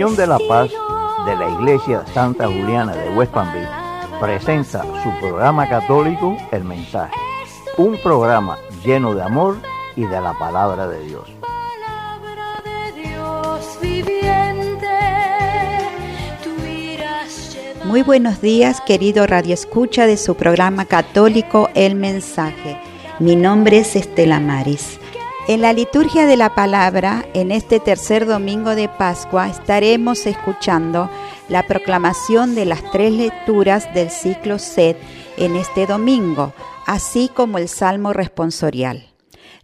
Misión de la Paz de la Iglesia Santa Juliana de West Palm Beach presenta su programa católico El Mensaje, un programa lleno de amor y de la palabra de Dios. Muy buenos días, querido Radio Escucha de su programa católico El Mensaje. Mi nombre es Estela Maris. En la liturgia de la palabra, en este tercer domingo de Pascua, estaremos escuchando la proclamación de las tres lecturas del ciclo SED en este domingo, así como el Salmo responsorial.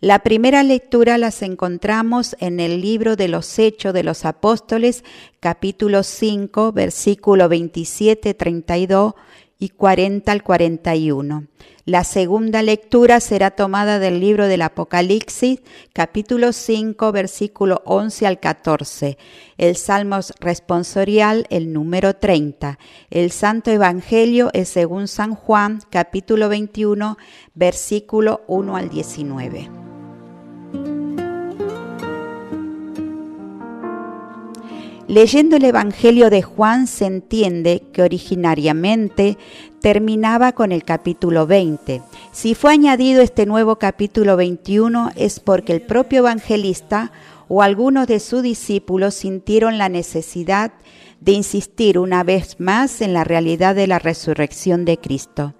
La primera lectura las encontramos en el libro de los Hechos de los Apóstoles, capítulo 5, versículo 27, 32 y 40 al 41. La segunda lectura será tomada del libro del Apocalipsis, capítulo 5, versículo 11 al 14. El Salmo responsorial, el número 30. El Santo Evangelio es según San Juan, capítulo 21, versículo 1 al 19. Leyendo el Evangelio de Juan se entiende que originariamente terminaba con el capítulo 20. Si fue añadido este nuevo capítulo 21 es porque el propio evangelista o algunos de sus discípulos sintieron la necesidad de insistir una vez más en la realidad de la resurrección de Cristo.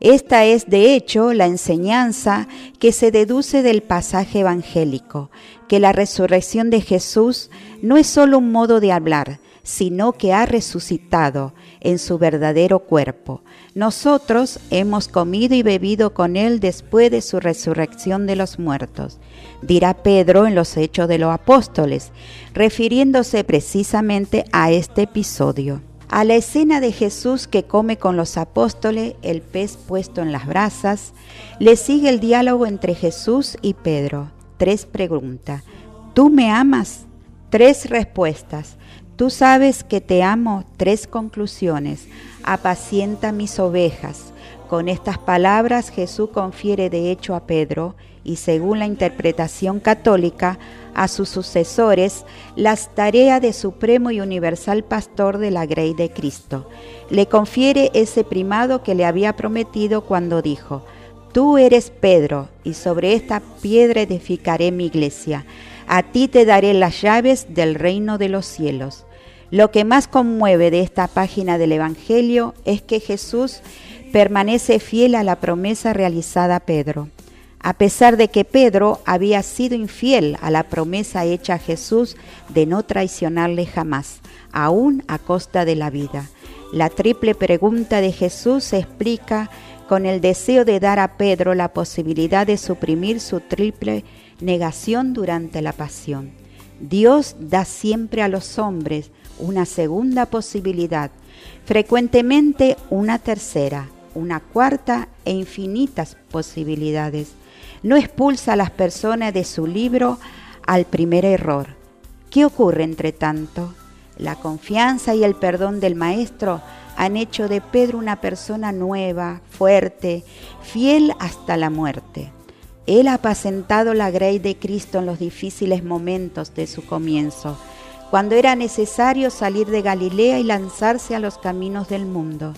Esta es, de hecho, la enseñanza que se deduce del pasaje evangélico, que la resurrección de Jesús no es solo un modo de hablar, sino que ha resucitado en su verdadero cuerpo. Nosotros hemos comido y bebido con Él después de su resurrección de los muertos, dirá Pedro en los Hechos de los Apóstoles, refiriéndose precisamente a este episodio. A la escena de Jesús que come con los apóstoles, el pez puesto en las brasas, le sigue el diálogo entre Jesús y Pedro. Tres preguntas. ¿Tú me amas? Tres respuestas. Tú sabes que te amo. Tres conclusiones. Apacienta mis ovejas. Con estas palabras Jesús confiere de hecho a Pedro y según la interpretación católica a sus sucesores las tareas de supremo y universal pastor de la Grey de Cristo. Le confiere ese primado que le había prometido cuando dijo, Tú eres Pedro, y sobre esta piedra edificaré mi iglesia. A ti te daré las llaves del reino de los cielos. Lo que más conmueve de esta página del Evangelio es que Jesús permanece fiel a la promesa realizada a Pedro. A pesar de que Pedro había sido infiel a la promesa hecha a Jesús de no traicionarle jamás, aún a costa de la vida. La triple pregunta de Jesús se explica con el deseo de dar a Pedro la posibilidad de suprimir su triple negación durante la pasión. Dios da siempre a los hombres una segunda posibilidad, frecuentemente una tercera, una cuarta e infinitas posibilidades. No expulsa a las personas de su libro al primer error. ¿Qué ocurre entre tanto? La confianza y el perdón del Maestro han hecho de Pedro una persona nueva, fuerte, fiel hasta la muerte. Él ha apacentado la grey de Cristo en los difíciles momentos de su comienzo, cuando era necesario salir de Galilea y lanzarse a los caminos del mundo.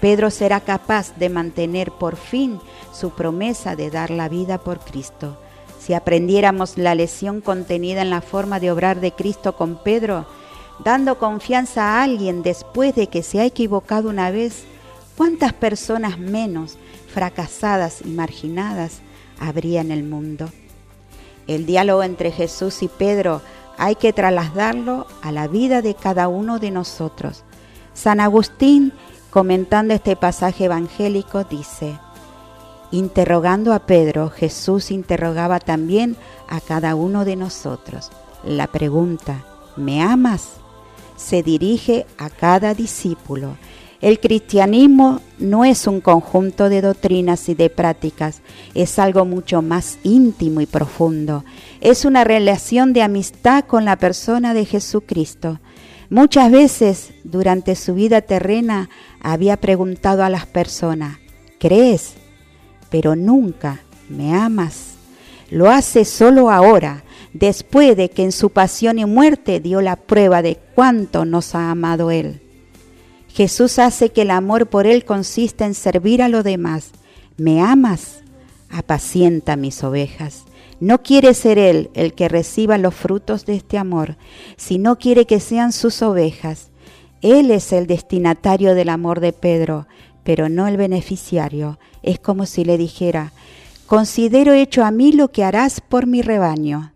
Pedro será capaz de mantener por fin su promesa de dar la vida por Cristo. Si aprendiéramos la lección contenida en la forma de obrar de Cristo con Pedro, dando confianza a alguien después de que se ha equivocado una vez, ¿cuántas personas menos fracasadas y marginadas habría en el mundo? El diálogo entre Jesús y Pedro hay que trasladarlo a la vida de cada uno de nosotros. San Agustín, comentando este pasaje evangélico, dice, interrogando a Pedro, Jesús interrogaba también a cada uno de nosotros. La pregunta, ¿me amas? se dirige a cada discípulo. El cristianismo no es un conjunto de doctrinas y de prácticas, es algo mucho más íntimo y profundo. Es una relación de amistad con la persona de Jesucristo. Muchas veces durante su vida terrena había preguntado a las personas, ¿crees? Pero nunca me amas. Lo hace solo ahora después de que en su pasión y muerte dio la prueba de cuánto nos ha amado Él. Jesús hace que el amor por Él consista en servir a los demás. ¿Me amas? Apacienta mis ovejas. No quiere ser Él el que reciba los frutos de este amor, sino quiere que sean sus ovejas. Él es el destinatario del amor de Pedro, pero no el beneficiario. Es como si le dijera, considero hecho a mí lo que harás por mi rebaño.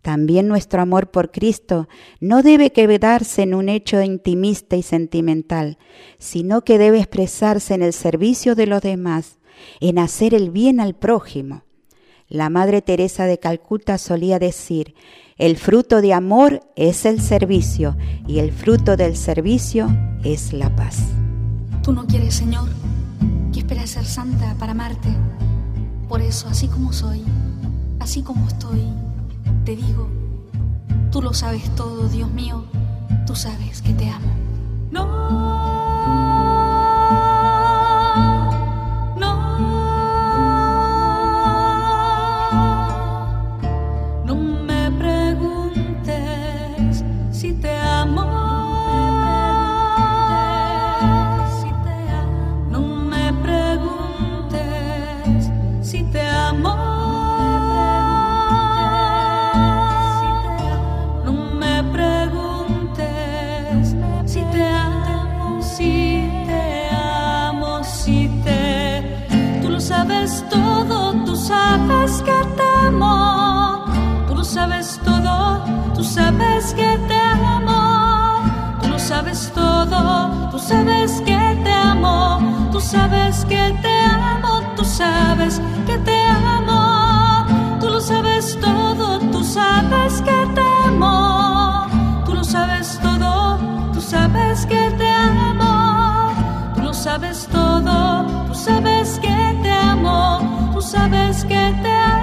También nuestro amor por Cristo no debe quedarse en un hecho intimista y sentimental, sino que debe expresarse en el servicio de los demás, en hacer el bien al prójimo. La Madre Teresa de Calcuta solía decir, el fruto de amor es el servicio y el fruto del servicio es la paz. Tú no quieres, Señor, que espera ser santa para amarte. Por eso, así como soy, así como estoy, te digo, tú lo sabes todo, Dios mío, tú sabes que te amo. No. Sabes que te amo, tú lo sabes todo, tú sabes que te amo, tú sabes que te amo, tú sabes que te amo, tú lo sabes todo, tú sabes que te amo, tú lo sabes todo, tú sabes que te amo, tú lo sabes todo, tú sabes que te amo, tú sabes que te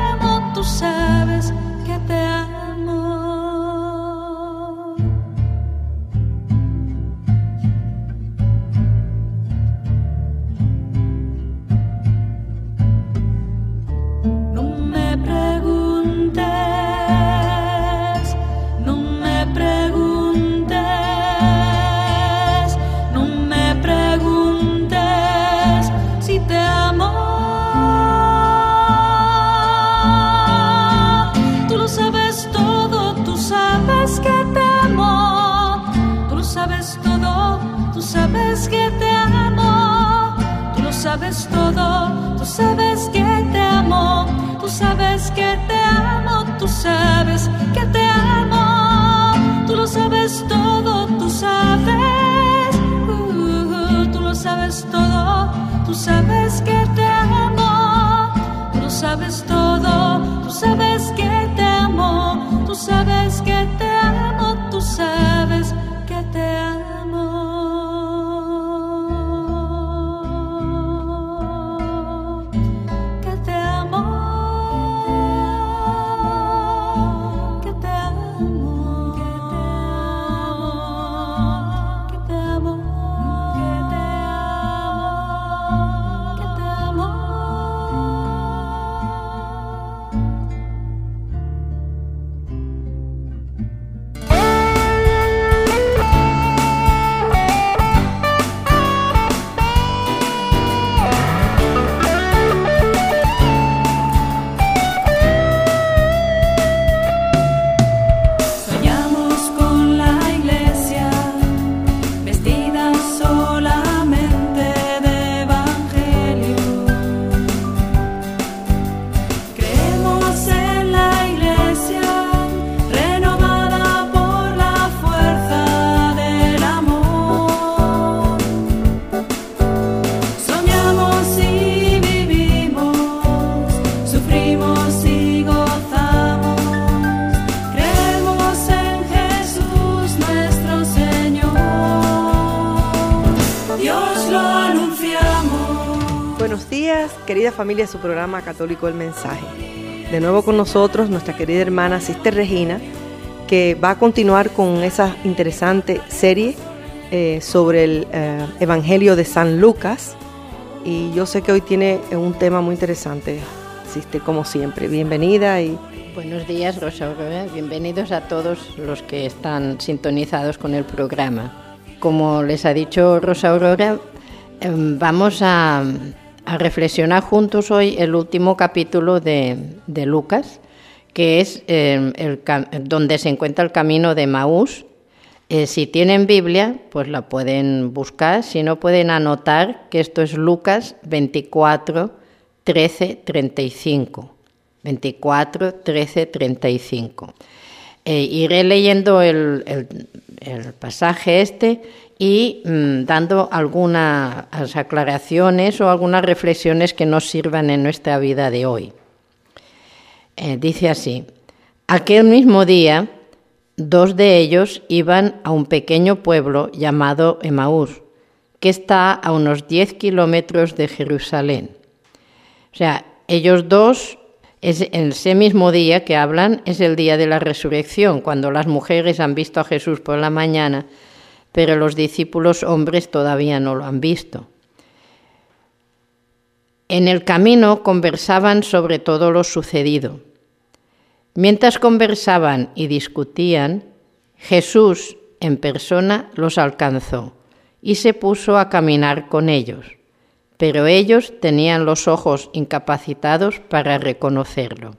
familia su programa Católico El Mensaje. De nuevo con nosotros nuestra querida hermana Sister Regina, que va a continuar con esa interesante serie eh, sobre el eh, Evangelio de San Lucas. Y yo sé que hoy tiene un tema muy interesante, Sister, como siempre. Bienvenida y Buenos días, Rosa Aurora. Bienvenidos a todos los que están sintonizados con el programa. Como les ha dicho Rosa Aurora, em, vamos a, reflexionar juntos hoy el último capítulo de, Lucas, que es em, el, donde se encuentra el camino de Maús. Eh, si tienen Biblia, pues la pueden buscar, si no pueden anotar que esto es Lucas 24, 13, 35. 24, 13, 35. iré leyendo el, pasaje este y mm, dando algunas aclaraciones o algunas reflexiones que nos sirvan en nuestra vida de hoy. Eh, dice así, aquel mismo día, dos de ellos iban a un pequeño pueblo llamado Emaús, que está a unos 10 kilómetros de Jerusalén. O sea, ellos dos en ese mismo día que hablan es el día de la resurrección, cuando las mujeres han visto a Jesús por la mañana, pero los discípulos hombres todavía no lo han visto. En el camino conversaban sobre todo lo sucedido. Mientras conversaban y discutían, Jesús en persona los alcanzó y se puso a caminar con ellos pero ellos tenían los ojos incapacitados para reconocerlo.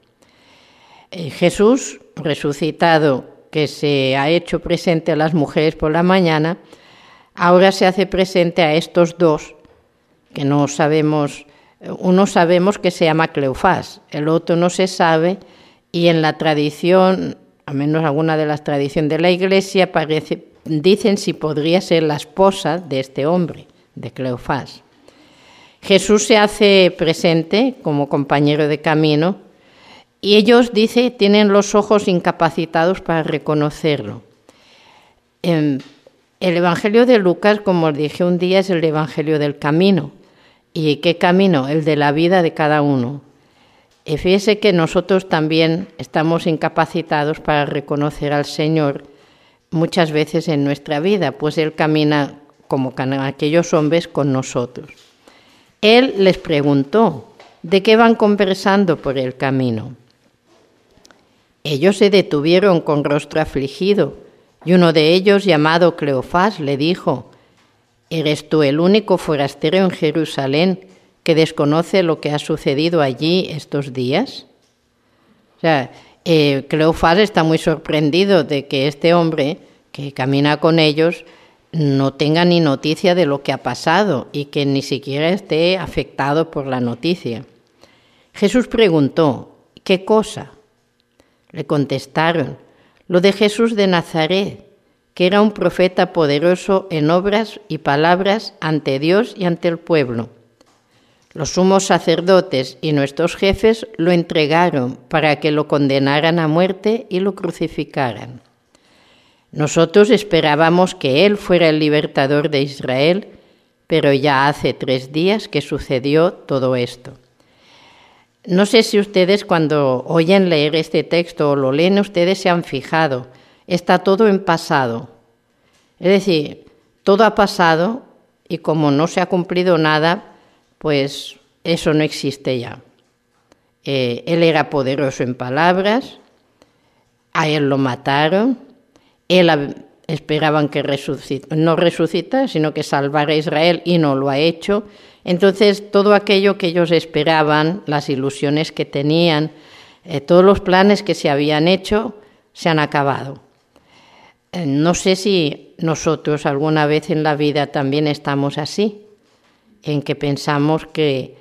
Eh, Jesús, resucitado, que se ha hecho presente a las mujeres por la mañana, ahora se hace presente a estos dos, que no sabemos, uno sabemos que se llama Cleofás, el otro no se sabe, y en la tradición, al menos alguna de las tradiciones de la Iglesia, dicen si podría ser la esposa de este hombre, de Cleofás. Jesús se hace presente como compañero de camino y ellos, dice, tienen los ojos incapacitados para reconocerlo. Em, el Evangelio de Lucas, como os dije un día, es el Evangelio del camino. ¿Y qué camino? El de la vida de cada uno. Y fíjese que nosotros también estamos incapacitados para reconocer al Señor muchas veces en nuestra vida, pues Él camina como aquellos hombres con nosotros. Él les preguntó, ¿de qué van conversando por el camino? Ellos se detuvieron con rostro afligido, y uno de ellos, llamado Cleofás, le dijo, ¿Eres tú el único forastero en Jerusalén que desconoce lo que ha sucedido allí estos días? O eh, Cleofás está muy sorprendido de que este hombre que camina con ellos no tenga ni noticia de lo que ha pasado y que ni siquiera esté afectado por la noticia. Jesús preguntó, ¿qué cosa? Le contestaron, lo de Jesús de Nazaret, que era un profeta poderoso en obras y palabras ante Dios y ante el pueblo. Los sumos sacerdotes y nuestros jefes lo entregaron para que lo condenaran a muerte y lo crucificaran. Nosotros esperábamos que Él fuera el libertador de Israel, pero ya hace tres días que sucedió todo esto. No sé si ustedes cuando oyen leer este texto o lo leen, ustedes se han fijado, está todo en pasado. Es decir, todo ha pasado y como no se ha cumplido nada, pues eso no existe ya. Eh, él era poderoso en palabras, a él lo mataron, él esperaban que no resucita, sino que salvara a Israel y no lo ha hecho. Entonces, todo aquello que ellos esperaban, las ilusiones que tenían, eh, todos los planes que se habían hecho, se han acabado. Eh, no sé si nosotros alguna vez en la vida también estamos así, en que pensamos que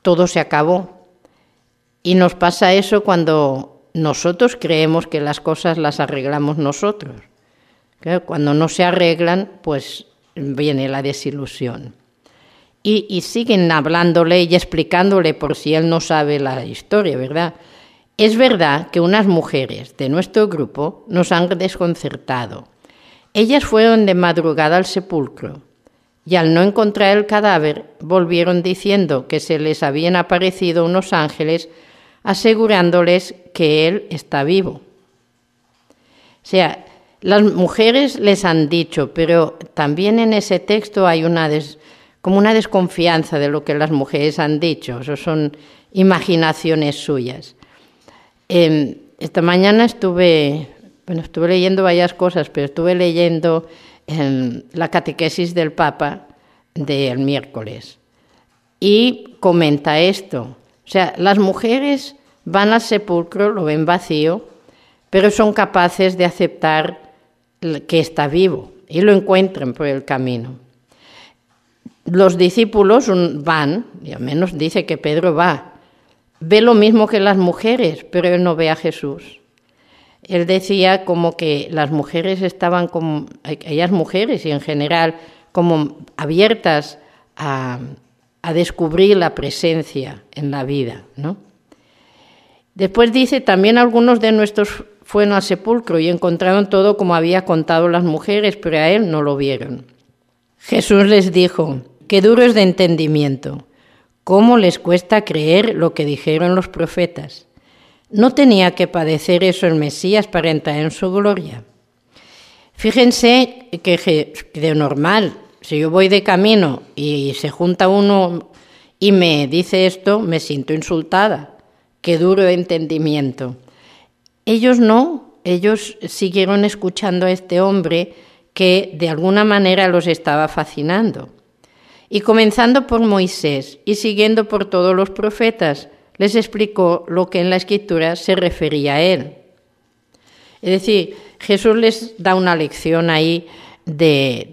todo se acabó. Y nos pasa eso cuando nosotros creemos que las cosas las arreglamos nosotros. Cuando no se arreglan, pues viene la desilusión. Y, siguen hablándole y explicándole por si él no sabe la historia, ¿verdad? Es verdad que unas mujeres de nuestro grupo nos han desconcertado. Ellas fueron de madrugada al sepulcro y al no encontrar el cadáver volvieron diciendo que se les habían aparecido unos ángeles asegurándoles que Él está vivo. O sea, las mujeres les han dicho, pero también en ese texto hay una como una desconfianza de lo que las mujeres han dicho, eso son imaginaciones suyas. Em, esta mañana estuve, bueno, estuve leyendo varias cosas, pero estuve leyendo em, la catequesis del Papa del miércoles y comenta esto. O sea, las mujeres van al sepulcro, lo ven vacío, pero son capaces de aceptar que está vivo y lo encuentran por el camino. Los discípulos van, y al menos dice que Pedro va, ve lo mismo que las mujeres, pero él no ve a Jesús. Él decía como que las mujeres estaban como, aquellas mujeres y en general, como abiertas a, a descubrir la presencia en la vida, ¿no? Después dice, también algunos de nuestros fueron al sepulcro y encontraron todo como había contado las mujeres, pero a él no lo vieron. Jesús les dijo, qué duro es de entendimiento, cómo les cuesta creer lo que dijeron los profetas. ¿No tenía que padecer eso el Mesías para entrar en su gloria? Fíjense que de normal, si yo voy de camino y se junta uno y me dice esto, me siento insultada. Qué duro entendimiento. Ellos no, ellos siguieron escuchando a este hombre que de alguna manera los estaba fascinando. Y comenzando por Moisés y siguiendo por todos los profetas, les explicó lo que en la escritura se refería a él. Es decir, Jesús les da una lección ahí de,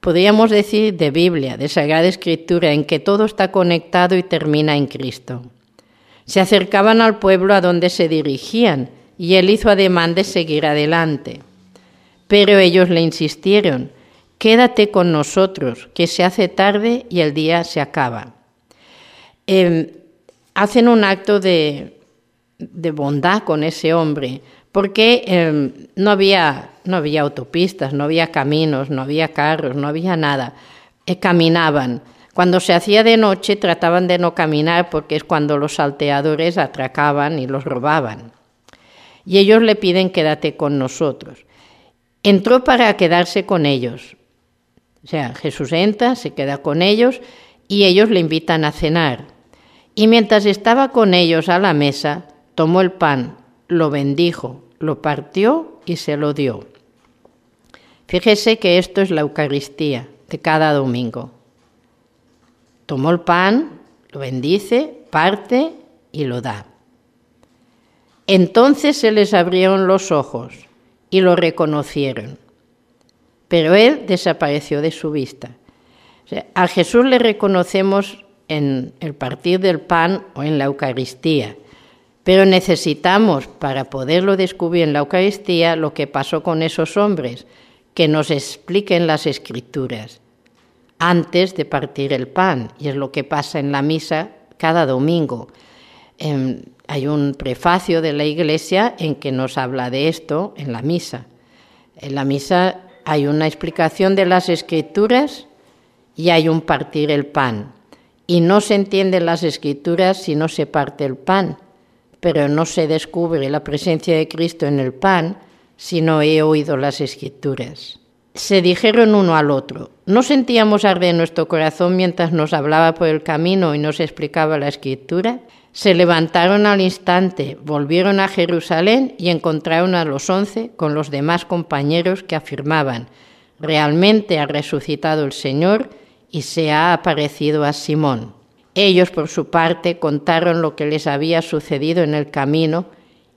podríamos decir, de Biblia, de Sagrada Escritura, en que todo está conectado y termina en Cristo. Se acercaban al pueblo a donde se dirigían y él hizo ademán de seguir adelante. Pero ellos le insistieron, quédate con nosotros, que se hace tarde y el día se acaba. Em, hacen un acto de, bondad con ese hombre, porque em, no, había, no había autopistas, no había caminos, no había carros, no había nada. Eh, caminaban. Cuando se hacía de noche trataban de no caminar porque es cuando los salteadores atracaban y los robaban. Y ellos le piden quédate con nosotros. Entró para quedarse con ellos. O sea, Jesús entra, se queda con ellos y ellos le invitan a cenar. Y mientras estaba con ellos a la mesa, tomó el pan, lo bendijo, lo partió y se lo dio. Fíjese que esto es la Eucaristía de cada domingo. Tomó el pan, lo bendice, parte y lo da. Entonces se les abrieron los ojos y lo reconocieron. Pero él desapareció de su vista. a Jesús le reconocemos en el partir del pan o en la Eucaristía, pero necesitamos para poderlo descubrir en la Eucaristía lo que pasó con esos hombres, que nos expliquen las escrituras antes de partir el pan, y es lo que pasa en la misa cada domingo. Em, hay un prefacio de la Iglesia en que nos habla de esto en la misa. En la misa hay una explicación de las escrituras y hay un partir el pan. Y no se entienden las escrituras si no se parte el pan, pero no se descubre la presencia de Cristo en el pan si no he oído las escrituras se dijeron uno al otro. ¿No sentíamos arder nuestro corazón mientras nos hablaba por el camino y nos explicaba la escritura? Se levantaron al instante, volvieron a Jerusalén y encontraron a los once con los demás compañeros que afirmaban, realmente ha resucitado el Señor y se ha aparecido a Simón. Ellos, por su parte, contaron lo que les había sucedido en el camino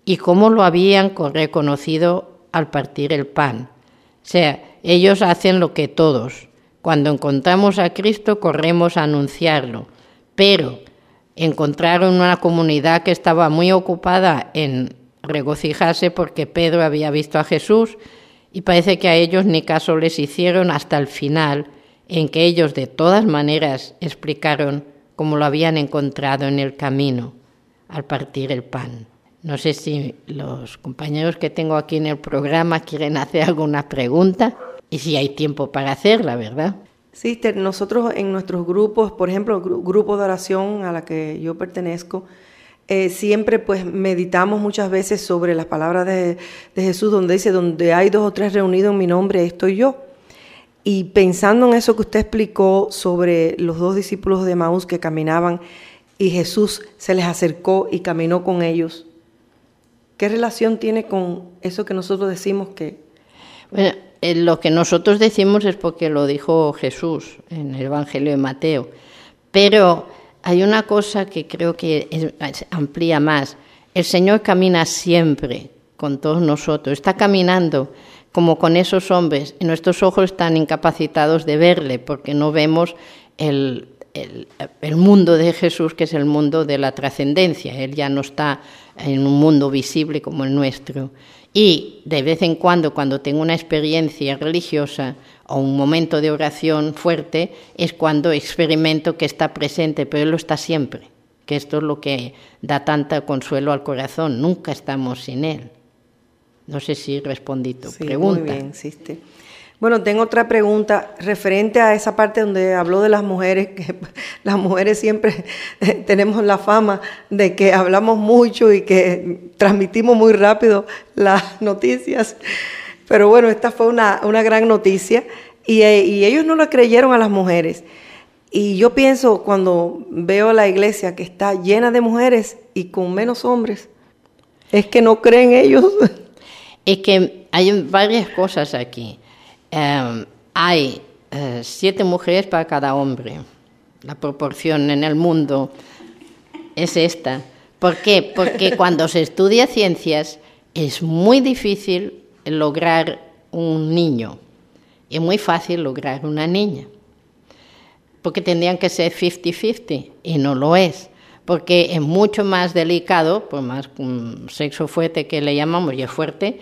y cómo lo habían reconocido al partir el pan. O sea, ellos hacen lo que todos. Cuando encontramos a Cristo corremos a anunciarlo, pero encontraron una comunidad que estaba muy ocupada en regocijarse porque Pedro había visto a Jesús y parece que a ellos ni caso les hicieron hasta el final, en que ellos de todas maneras explicaron cómo lo habían encontrado en el camino al partir el pan. No sé si los compañeros que tengo aquí en el programa quieren hacer alguna pregunta y si hay tiempo para hacerla, ¿verdad? Sí, nosotros en nuestros grupos, por ejemplo, el grupo de oración a la que yo pertenezco, eh, siempre pues meditamos muchas veces sobre las palabras de, de, Jesús, donde dice, donde hay dos o tres reunidos en mi nombre, estoy yo. Y pensando en eso que usted explicó sobre los dos discípulos de Maús que caminaban y Jesús se les acercó y caminó con ellos, ¿Qué relación tiene con eso que nosotros decimos que... Bueno, lo que nosotros decimos es porque lo dijo Jesús en el Evangelio de Mateo. Pero hay una cosa que creo que amplía más. El Señor camina siempre con todos nosotros, está caminando como con esos hombres y nuestros ojos están incapacitados de verle porque no vemos el, el, mundo de Jesús, que es el mundo de la trascendencia. Él ya no está en un mundo visible como el nuestro. Y de vez en cuando, cuando tengo una experiencia religiosa o un momento de oración fuerte, es cuando experimento que está presente, pero Él lo está siempre, que esto es lo que da tanta consuelo al corazón, nunca estamos sin Él. No sé si respondí tu pregunta. Muy bien, existe. Bueno, tengo otra pregunta referente a esa parte donde habló de las mujeres, que las mujeres siempre tenemos la fama de que hablamos mucho y que transmitimos muy rápido las noticias. Pero bueno, esta fue una, gran noticia y, y ellos no lo creyeron a las mujeres. Y yo pienso cuando veo la iglesia que está llena de mujeres y con menos hombres, es que no creen ellos. Es que hay varias cosas aquí. Em, hay eh, siete mujeres para cada hombre. La proporción en el mundo es esta. ¿Por qué? Porque cuando se estudia ciencias es muy difícil lograr un niño y muy fácil lograr una niña. Porque tendrían que ser 50-50 y no lo es. Porque es mucho más delicado, por más un sexo fuerte que le llamamos y es fuerte,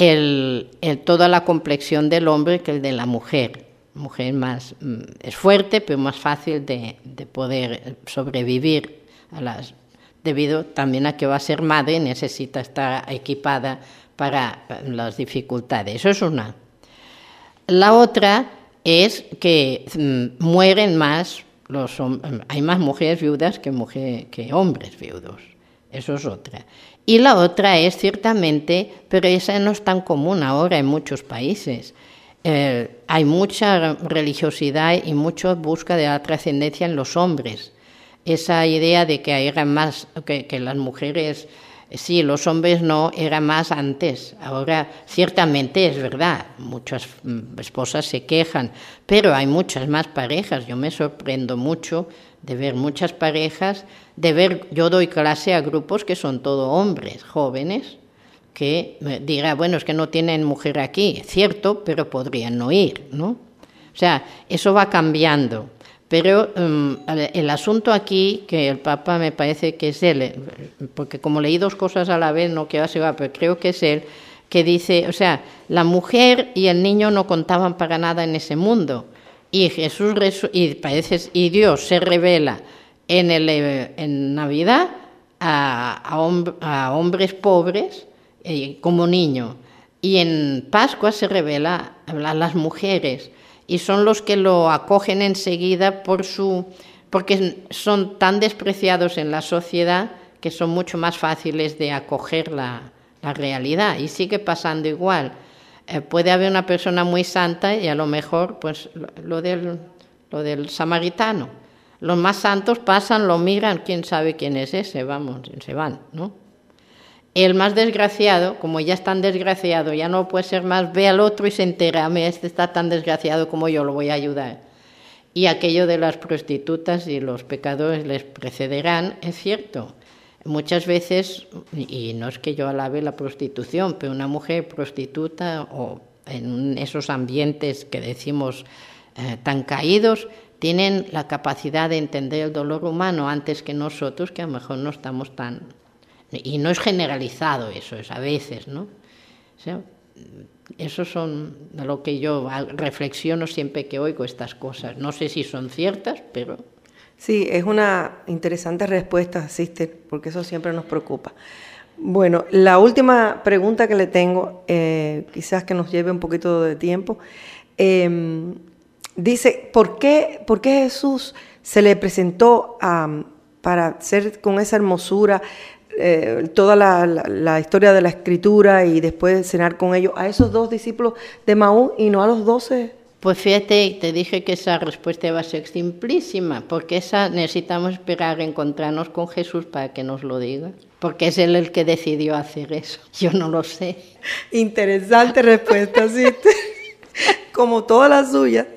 el, toda la complexión del hombre que el de la mujer. mujer más mm, es fuerte, pero más fácil de, poder sobrevivir a las, debido también a que va a ser madre, necesita estar equipada para las dificultades. Eso es una. La otra es que mm, mueren más los hay más mujeres viudas que, mujer, que hombres viudos. Eso es otra. Y la otra es ciertamente, pero esa no es tan común ahora en muchos países. Eh, hay mucha religiosidad y mucha búsqueda de la trascendencia en los hombres. Esa idea de que eran más, que, que las mujeres, sí, los hombres no, era más antes. Ahora, ciertamente es verdad, muchas mm, esposas se quejan, pero hay muchas más parejas. Yo me sorprendo mucho de ver muchas parejas, de ver, yo doy clase a grupos que son todo hombres, jóvenes, que dirá, bueno, es que no tienen mujer aquí, cierto, pero podrían no ir, ¿no? O sea, eso va cambiando. Pero um, el asunto aquí, que el Papa me parece que es él, porque como leí dos cosas a la vez, no quiero asegurar, pero creo que es él, que dice, o sea, la mujer y el niño no contaban para nada en ese mundo y Jesús y, parece, y Dios se revela en, el, eh, en Navidad a, a, hombres pobres eh, como niño y en Pascua se revela a las mujeres y son los que lo acogen enseguida por su porque son tan despreciados en la sociedad que son mucho más fáciles de acoger la, la realidad y sigue pasando igual eh, puede haber una persona muy santa y a lo mejor, pues lo del, lo del samaritano. Los más santos pasan, lo miran, quién sabe quién es ese, vamos, se van, ¿no? El más desgraciado, como ya es tan desgraciado, ya no puede ser más, ve al otro y se entera, este está tan desgraciado como yo, lo voy a ayudar. Y aquello de las prostitutas y los pecadores les precederán, es cierto. Muchas veces, y no es que yo alabe la prostitución, pero una mujer prostituta o en esos ambientes que decimos eh, tan caídos, tienen la capacidad de entender el dolor humano antes que nosotros, que a lo mejor no estamos tan... Y no es generalizado eso, es a veces, ¿no? O sea, eso son lo que yo reflexiono siempre que oigo estas cosas. No sé si son ciertas, pero Sí, es una interesante respuesta, Sister, porque eso siempre nos preocupa. Bueno, la última pregunta que le tengo, eh, quizás que nos lleve un poquito de tiempo, em, dice, ¿por qué, ¿por qué Jesús se le presentó para ser con esa hermosura eh, toda la, la, historia de la escritura y después cenar con ellos a esos dos discípulos de Maú y no a los doce Pues fíjate, te dije que esa respuesta iba a ser simplísima, porque esa necesitamos esperar a encontrarnos con Jesús para que nos lo diga, porque es Él el que decidió hacer eso. Yo no lo sé. Interesante respuesta, Sister. Como toda la suya.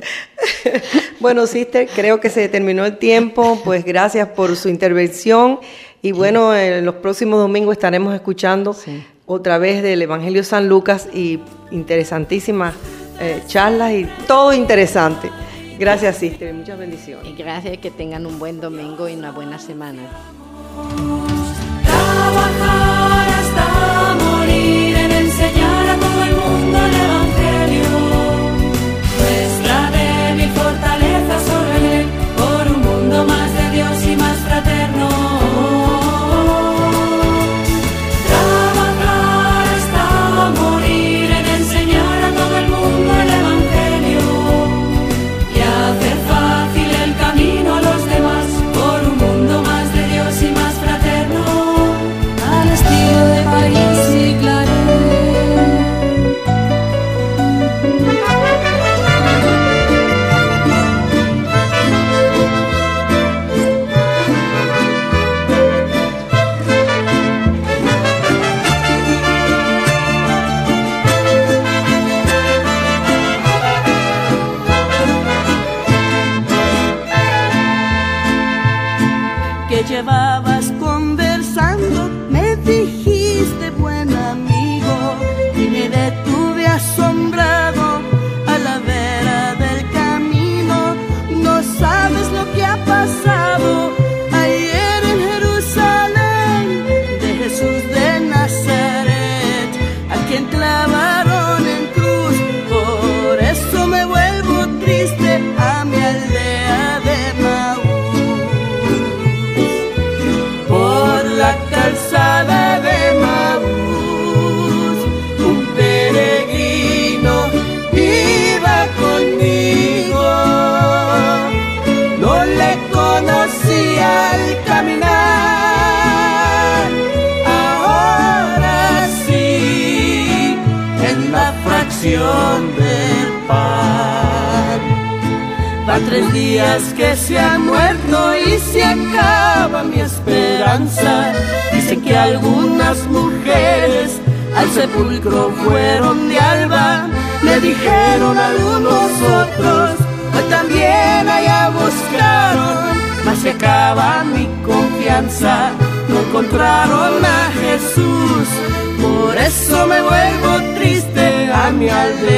Bueno, Sister, creo que se terminó el tiempo, pues gracias por su intervención y bueno, en los próximos domingos estaremos escuchando Sí. otra vez del Evangelio San Lucas y interesantísimas eh, charlas y todo interesante. Gracias, Sister, muchas bendiciones. Y gracias, que tengan un buen domingo y una buena semana.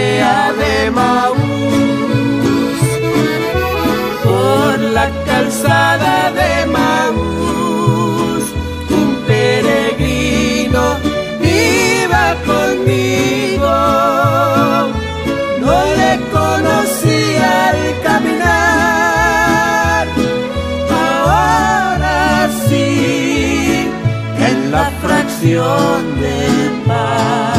De Maús por la calzada de Maús, un peregrino iba conmigo. No le conocía al caminar, ahora sí, en la fracción del pan.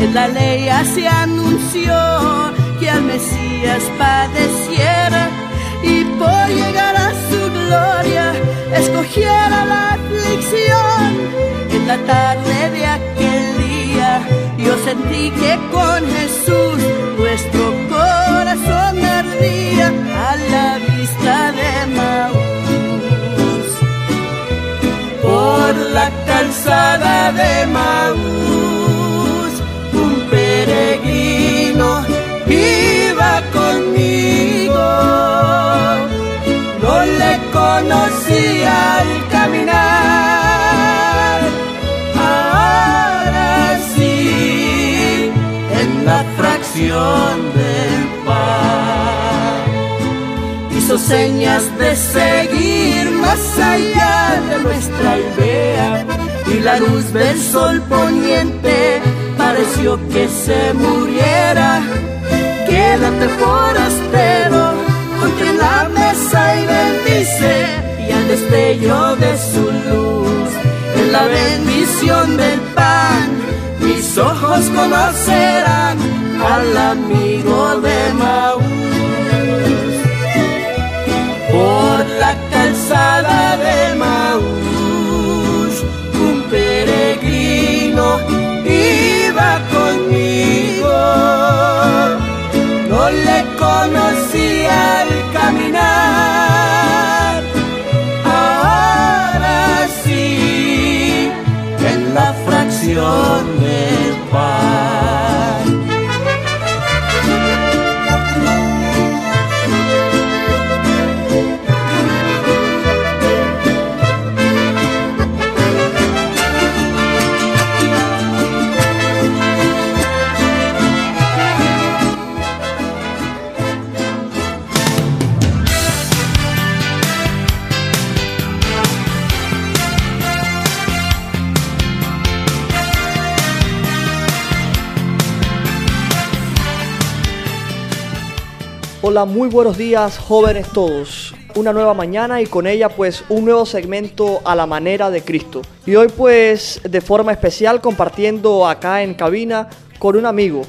En la ley ya se anunció que al Mesías padeciera y por llegar a su gloria escogiera la aflicción. En la tarde de aquel día yo sentí que con Jesús nuestro corazón ardía a la vista de Maús por la calzada de Maús, fracción del pan hizo señas de seguir más allá de nuestra aldea y la luz del sol poniente pareció que se muriera. Quédate forastero, porque en la destello de su luz, en la bendición del pan, mis ojos conocerán al amigo de Maús. Por la calzada de Maús, un peregrino Hola, muy buenos días jóvenes todos. Una nueva mañana y con ella pues un nuevo segmento a la manera de Cristo. Y hoy pues de forma especial compartiendo acá en cabina con un amigo,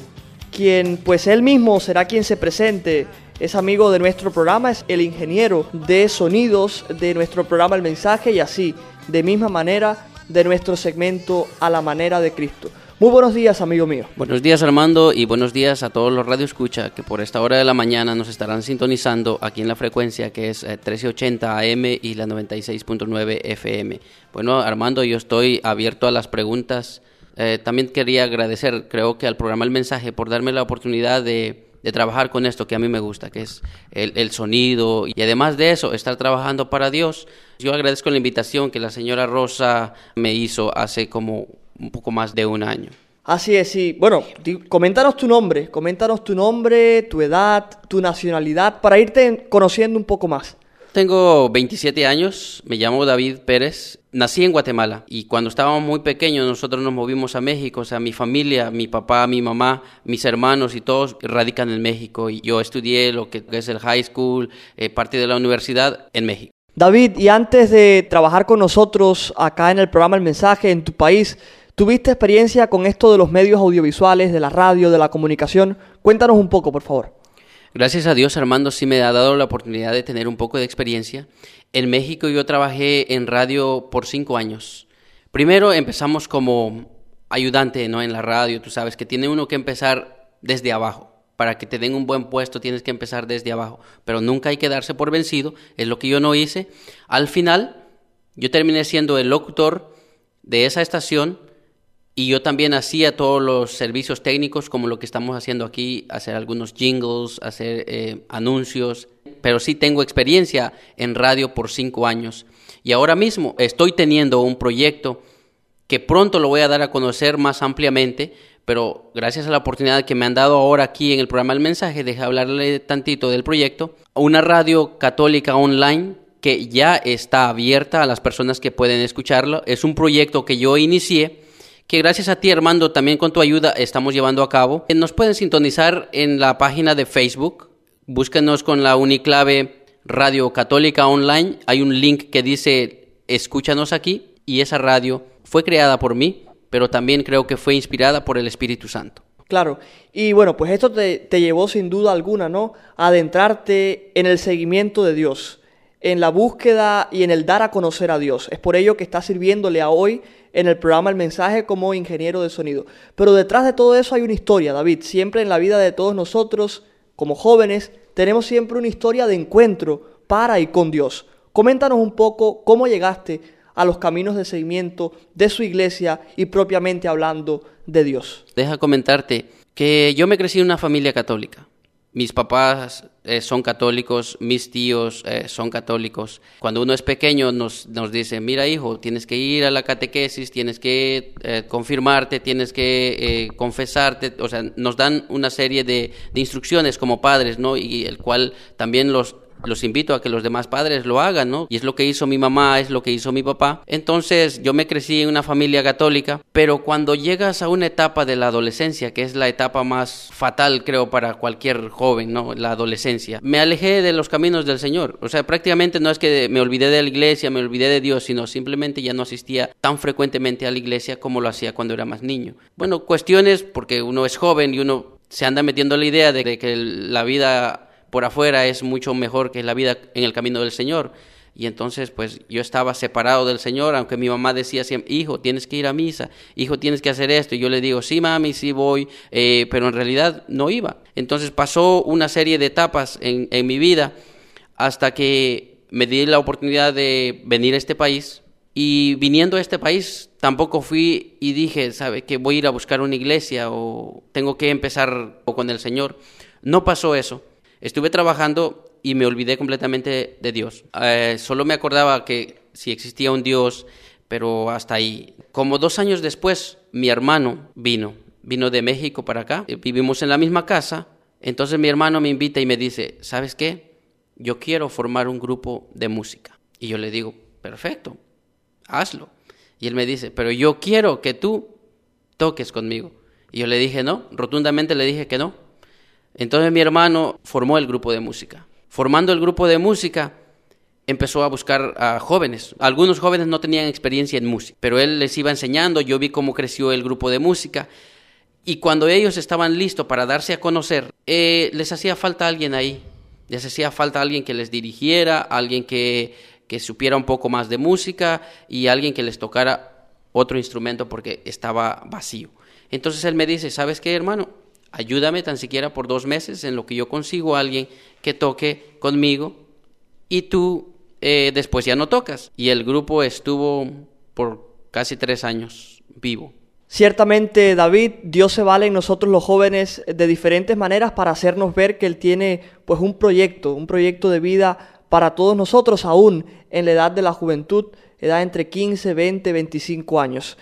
quien pues él mismo será quien se presente. Es amigo de nuestro programa, es el ingeniero de sonidos de nuestro programa El Mensaje y así, de misma manera, de nuestro segmento a la manera de Cristo. Muy buenos días, amigo mío. Buenos días Armando y buenos días a todos los Radio Escucha que por esta hora de la mañana nos estarán sintonizando aquí en la frecuencia que es eh, 1380 AM y la 96.9 FM. Bueno Armando, yo estoy abierto a las preguntas. Eh, también quería agradecer, creo que al programa El Mensaje por darme la oportunidad de, de trabajar con esto que a mí me gusta, que es el, el sonido y además de eso, estar trabajando para Dios. Yo agradezco la invitación que la señora Rosa me hizo hace como un poco más de un año. Así es, sí. Bueno, coméntanos tu nombre, coméntanos tu nombre, tu edad, tu nacionalidad, para irte conociendo un poco más. Tengo 27 años, me llamo David Pérez, nací en Guatemala y cuando estábamos muy pequeños nosotros nos movimos a México, o sea, mi familia, mi papá, mi mamá, mis hermanos y todos radican en México y yo estudié lo que es el high school, eh, parte de la universidad en México. David, y antes de trabajar con nosotros acá en el programa El Mensaje en tu país, ¿tuviste experiencia con esto de los medios audiovisuales, de la radio, de la comunicación? Cuéntanos un poco, por favor. Gracias a Dios, Armando, sí me ha dado la oportunidad de tener un poco de experiencia. En México yo trabajé en radio por cinco años. Primero empezamos como ayudante ¿no? en la radio, tú sabes que tiene uno que empezar desde abajo. Para que te den un buen puesto tienes que empezar desde abajo, pero nunca hay que darse por vencido, es lo que yo no hice. Al final, yo terminé siendo el locutor de esa estación y yo también hacía todos los servicios técnicos como lo que estamos haciendo aquí, hacer algunos jingles, hacer eh, anuncios, pero sí tengo experiencia en radio por cinco años. Y ahora mismo estoy teniendo un proyecto que pronto lo voy a dar a conocer más ampliamente, pero gracias a la oportunidad que me han dado ahora aquí en el programa El Mensaje, deje hablarle tantito del proyecto. Una radio católica online que ya está abierta a las personas que pueden escucharlo. Es un proyecto que yo inicié que gracias a ti Armando, también con tu ayuda estamos llevando a cabo. Nos pueden sintonizar en la página de Facebook, búsquenos con la uniclave Radio Católica Online, hay un link que dice escúchanos aquí y esa radio fue creada por mí, pero también creo que fue inspirada por el Espíritu Santo. Claro, y bueno, pues esto te, te llevó sin duda alguna, ¿no? A adentrarte en el seguimiento de Dios, en la búsqueda y en el dar a conocer a Dios. Es por ello que estás sirviéndole a hoy en el programa El Mensaje como ingeniero de sonido. Pero detrás de todo eso hay una historia, David. Siempre en la vida de todos nosotros, como jóvenes, tenemos siempre una historia de encuentro para y con Dios. Coméntanos un poco cómo llegaste a los caminos de seguimiento de su iglesia y propiamente hablando de Dios. Deja comentarte que yo me crecí en una familia católica. Mis papás eh, son católicos, mis tíos eh, son católicos. Cuando uno es pequeño nos, nos dice, mira hijo, tienes que ir a la catequesis, tienes que eh, confirmarte, tienes que eh, confesarte, o sea, nos dan una serie de, de instrucciones como padres, ¿no? Y el cual también los los invito a que los demás padres lo hagan, ¿no? Y es lo que hizo mi mamá, es lo que hizo mi papá. Entonces yo me crecí en una familia católica, pero cuando llegas a una etapa de la adolescencia, que es la etapa más fatal creo para cualquier joven, ¿no? La adolescencia, me alejé de los caminos del Señor. O sea, prácticamente no es que me olvidé de la iglesia, me olvidé de Dios, sino simplemente ya no asistía tan frecuentemente a la iglesia como lo hacía cuando era más niño. Bueno, cuestiones porque uno es joven y uno se anda metiendo la idea de que la vida por afuera es mucho mejor que la vida en el camino del Señor. Y entonces, pues yo estaba separado del Señor, aunque mi mamá decía siempre, hijo, tienes que ir a misa, hijo, tienes que hacer esto. Y yo le digo, sí, mami, sí voy, eh, pero en realidad no iba. Entonces pasó una serie de etapas en, en mi vida hasta que me di la oportunidad de venir a este país. Y viniendo a este país, tampoco fui y dije, ¿sabe? Que voy a ir a buscar una iglesia o tengo que empezar con el Señor. No pasó eso Estuve trabajando y me olvidé completamente de Dios. Eh, solo me acordaba que si existía un Dios, pero hasta ahí. Como dos años después, mi hermano vino, vino de México para acá, eh, vivimos en la misma casa, entonces mi hermano me invita y me dice, ¿sabes qué? Yo quiero formar un grupo de música. Y yo le digo, perfecto, hazlo. Y él me dice, pero yo quiero que tú toques conmigo. Y yo le dije, no, rotundamente le dije que no. Entonces mi hermano formó el grupo de música. Formando el grupo de música, empezó a buscar a jóvenes. Algunos jóvenes no tenían experiencia en música, pero él les iba enseñando, yo vi cómo creció el grupo de música. Y cuando ellos estaban listos para darse a conocer, eh, les hacía falta alguien ahí. Les hacía falta alguien que les dirigiera, alguien que, que supiera un poco más de música y alguien que les tocara otro instrumento porque estaba vacío. Entonces él me dice, ¿sabes qué, hermano? Ayúdame tan siquiera por dos meses en lo que yo consigo a alguien que toque conmigo y tú eh, después ya no tocas. Y el grupo estuvo por casi tres años vivo. Ciertamente, David, Dios se vale en nosotros los jóvenes de diferentes maneras para hacernos ver que Él tiene pues un proyecto, un proyecto de vida para todos nosotros aún en la edad de la juventud, edad entre 15, 20, 25 años.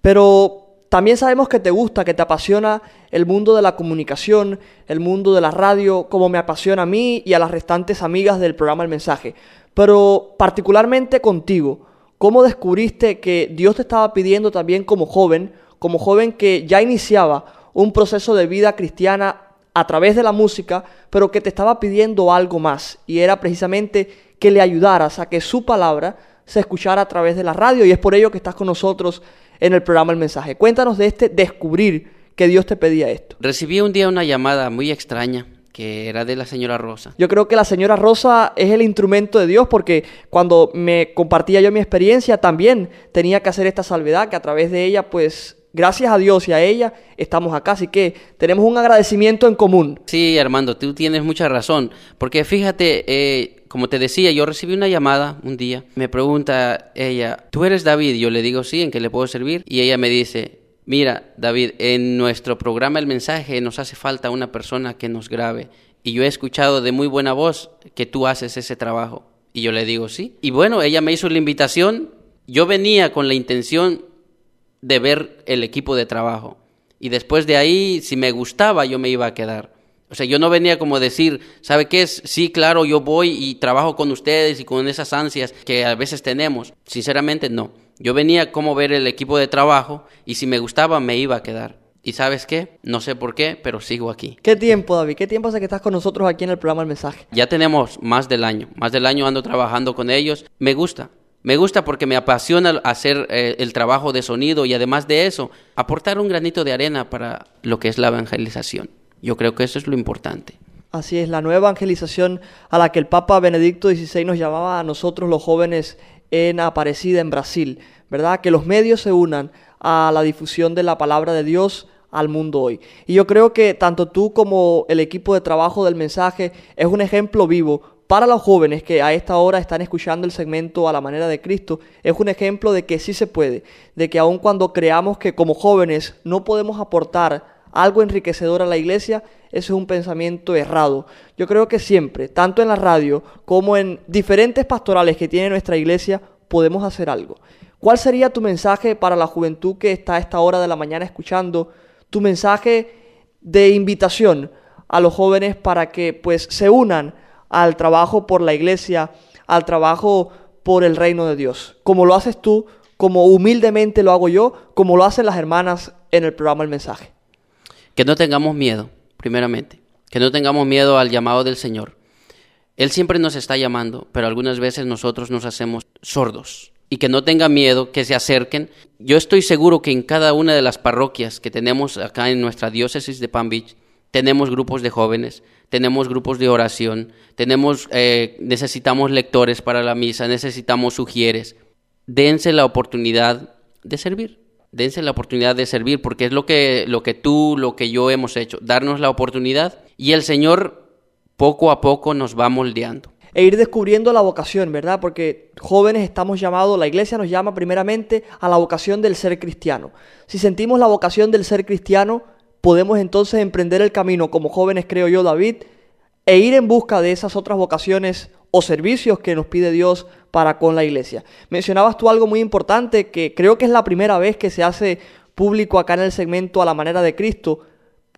Pero también sabemos que te gusta, que te apasiona el mundo de la comunicación, el mundo de la radio, como me apasiona a mí y a las restantes amigas del programa El Mensaje. Pero particularmente contigo, ¿cómo descubriste que Dios te estaba pidiendo también como joven, como joven que ya iniciaba un proceso de vida cristiana a través de la música, pero que te estaba pidiendo algo más? Y era precisamente que le ayudaras a que su palabra se escuchara a través de la radio. Y es por ello que estás con nosotros en el programa El Mensaje. Cuéntanos de este descubrir que Dios te pedía esto. Recibí un día una llamada muy extraña que era de la señora Rosa. Yo creo que la señora Rosa es el instrumento de Dios porque cuando me compartía yo mi experiencia también tenía que hacer esta salvedad que a través de ella pues gracias a Dios y a ella estamos acá, así que tenemos un agradecimiento en común. Sí, Armando, tú tienes mucha razón, porque fíjate, eh, como te decía, yo recibí una llamada un día. Me pregunta ella, ¿tú eres David? Yo le digo, sí, ¿en qué le puedo servir? Y ella me dice, mira, David, en nuestro programa El Mensaje nos hace falta una persona que nos grabe. Y yo he escuchado de muy buena voz que tú haces ese trabajo. Y yo le digo, sí. Y bueno, ella me hizo la invitación. Yo venía con la intención de ver el equipo de trabajo. Y después de ahí, si me gustaba, yo me iba a quedar. O sea, yo no venía como decir, ¿sabe qué es? Sí, claro, yo voy y trabajo con ustedes y con esas ansias que a veces tenemos. Sinceramente, no. Yo venía como ver el equipo de trabajo y si me gustaba me iba a quedar. ¿Y sabes qué? No sé por qué, pero sigo aquí. ¿Qué tiempo, David? ¿Qué tiempo hace que estás con nosotros aquí en el programa El Mensaje? Ya tenemos más del año. Más del año ando trabajando con ellos. Me gusta. Me gusta porque me apasiona hacer eh, el trabajo de sonido y además de eso, aportar un granito de arena para lo que es la evangelización. Yo creo que eso es lo importante. Así es, la nueva evangelización a la que el Papa Benedicto XVI nos llamaba a nosotros los jóvenes en Aparecida, en Brasil, ¿verdad? Que los medios se unan a la difusión de la palabra de Dios al mundo hoy. Y yo creo que tanto tú como el equipo de trabajo del mensaje es un ejemplo vivo para los jóvenes que a esta hora están escuchando el segmento a la manera de Cristo, es un ejemplo de que sí se puede, de que aun cuando creamos que como jóvenes no podemos aportar algo enriquecedor a la iglesia, eso es un pensamiento errado. Yo creo que siempre, tanto en la radio como en diferentes pastorales que tiene nuestra iglesia, podemos hacer algo. ¿Cuál sería tu mensaje para la juventud que está a esta hora de la mañana escuchando? Tu mensaje de invitación a los jóvenes para que pues se unan al trabajo por la iglesia, al trabajo por el reino de Dios. Como lo haces tú, como humildemente lo hago yo, como lo hacen las hermanas en el programa El Mensaje. Que no tengamos miedo, primeramente. Que no tengamos miedo al llamado del Señor. Él siempre nos está llamando, pero algunas veces nosotros nos hacemos sordos. Y que no tengan miedo, que se acerquen. Yo estoy seguro que en cada una de las parroquias que tenemos acá en nuestra diócesis de Palm Beach, tenemos grupos de jóvenes, tenemos grupos de oración, tenemos, eh, necesitamos lectores para la misa, necesitamos sugieres. Dense la oportunidad de servir. Dense la oportunidad de servir porque es lo que, lo que tú, lo que yo hemos hecho, darnos la oportunidad y el Señor poco a poco nos va moldeando. E ir descubriendo la vocación, ¿verdad? Porque jóvenes estamos llamados, la iglesia nos llama primeramente a la vocación del ser cristiano. Si sentimos la vocación del ser cristiano, podemos entonces emprender el camino como jóvenes, creo yo, David, e ir en busca de esas otras vocaciones o servicios que nos pide Dios para con la iglesia. Mencionabas tú algo muy importante que creo que es la primera vez que se hace público acá en el segmento a la manera de Cristo.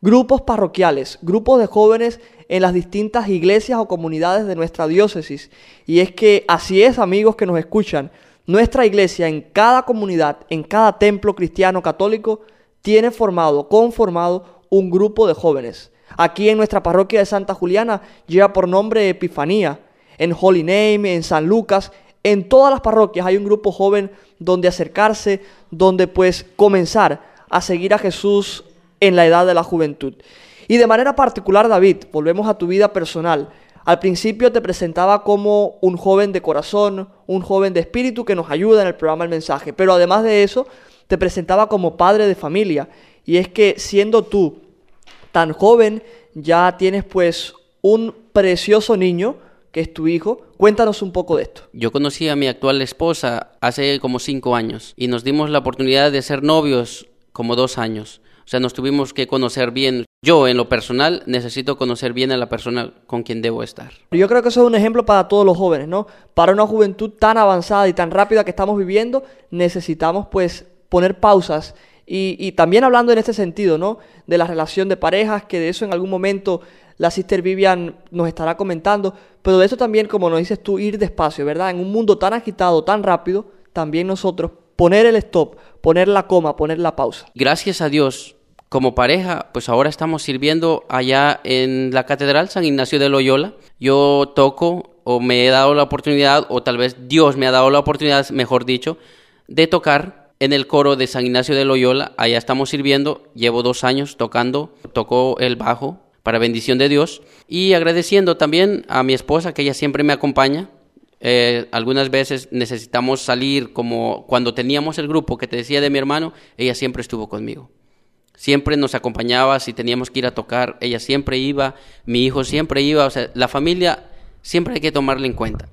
Grupos parroquiales, grupos de jóvenes en las distintas iglesias o comunidades de nuestra diócesis. Y es que así es, amigos que nos escuchan, nuestra iglesia en cada comunidad, en cada templo cristiano católico, tiene formado, conformado un grupo de jóvenes. Aquí en nuestra parroquia de Santa Juliana lleva por nombre Epifanía. En Holy Name, en San Lucas, en todas las parroquias hay un grupo joven donde acercarse, donde pues comenzar a seguir a Jesús en la edad de la juventud. Y de manera particular, David, volvemos a tu vida personal. Al principio te presentaba como un joven de corazón, un joven de espíritu que nos ayuda en el programa El Mensaje, pero además de eso, te presentaba como padre de familia. Y es que siendo tú tan joven, ya tienes pues un precioso niño, que es tu hijo. Cuéntanos un poco de esto. Yo conocí a mi actual esposa hace como cinco años y nos dimos la oportunidad de ser novios como dos años. O sea, nos tuvimos que conocer bien. Yo, en lo personal, necesito conocer bien a la persona con quien debo estar. Yo creo que eso es un ejemplo para todos los jóvenes, ¿no? Para una juventud tan avanzada y tan rápida que estamos viviendo, necesitamos pues poner pausas y, también hablando en este sentido, ¿no? De la relación de parejas, que de eso en algún momento la sister Vivian nos estará comentando, pero de eso también, como nos dices tú, ir despacio, ¿verdad? En un mundo tan agitado, tan rápido, también nosotros poner el stop, poner la coma, poner la pausa. Gracias a Dios, como pareja, pues ahora estamos sirviendo allá en la Catedral San Ignacio de Loyola. Yo toco o me he dado la oportunidad, o tal vez Dios me ha dado la oportunidad, mejor dicho, de tocar en el coro de San Ignacio de Loyola. Allá estamos sirviendo. Llevo dos años tocando. Tocó el bajo para bendición de Dios. Y agradeciendo también a mi esposa, que ella siempre me acompaña. Eh, algunas veces necesitamos salir, como cuando teníamos el grupo que te decía de mi hermano, ella siempre estuvo conmigo. Siempre nos acompañaba, si teníamos que ir a tocar, ella siempre iba, mi hijo siempre iba, o sea, la familia siempre hay que tomarla en cuenta.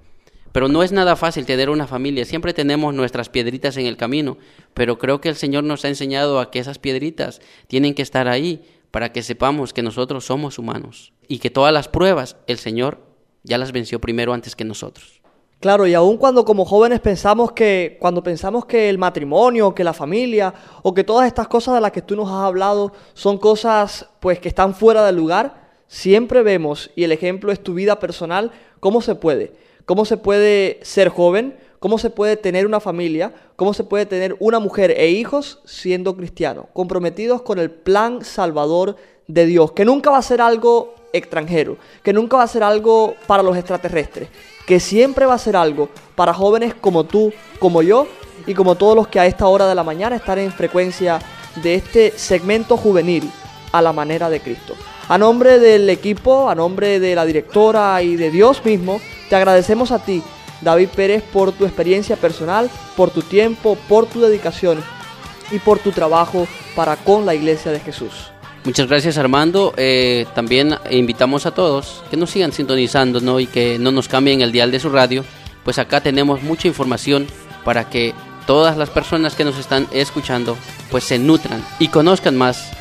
Pero no es nada fácil tener una familia. Siempre tenemos nuestras piedritas en el camino, pero creo que el Señor nos ha enseñado a que esas piedritas tienen que estar ahí para que sepamos que nosotros somos humanos y que todas las pruebas el Señor ya las venció primero antes que nosotros. Claro, y aun cuando como jóvenes pensamos que, cuando pensamos que el matrimonio, que la familia, o que todas estas cosas de las que tú nos has hablado son cosas pues que están fuera del lugar, siempre vemos, y el ejemplo es tu vida personal, cómo se puede cómo se puede ser joven, cómo se puede tener una familia, cómo se puede tener una mujer e hijos siendo cristiano, comprometidos con el plan salvador de Dios, que nunca va a ser algo extranjero, que nunca va a ser algo para los extraterrestres, que siempre va a ser algo para jóvenes como tú, como yo y como todos los que a esta hora de la mañana están en frecuencia de este segmento juvenil a la manera de Cristo. A nombre del equipo, a nombre de la directora y de Dios mismo, te agradecemos a ti, David Pérez, por tu experiencia personal, por tu tiempo, por tu dedicación y por tu trabajo para con la Iglesia de Jesús. Muchas gracias Armando. Eh, también invitamos a todos que nos sigan sintonizando ¿no? y que no nos cambien el dial de su radio, pues acá tenemos mucha información para que todas las personas que nos están escuchando pues se nutran y conozcan más